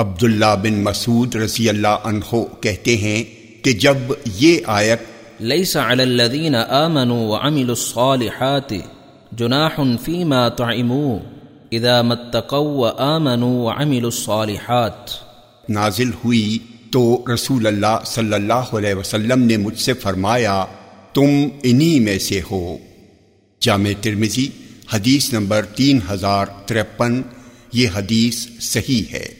عبداللہ بن مسعود رضی اللہ عنہ کہتے ہیں کہ جب یہ آیت لیس علی الذین آمنوا وعملوا الصالحات جناح فیما طعموا اذا متقوا وآمنوا وعملوا الصالحات. نازل ہوئی تو رسول اللہ صلی اللہ علیہ وسلم نے مجھ سے فرمایا تم انہی میں سے ہو۔ جامع ترمزی حدیث نمبر تین ہزار ترپن یہ حدیث صحیح ہے۔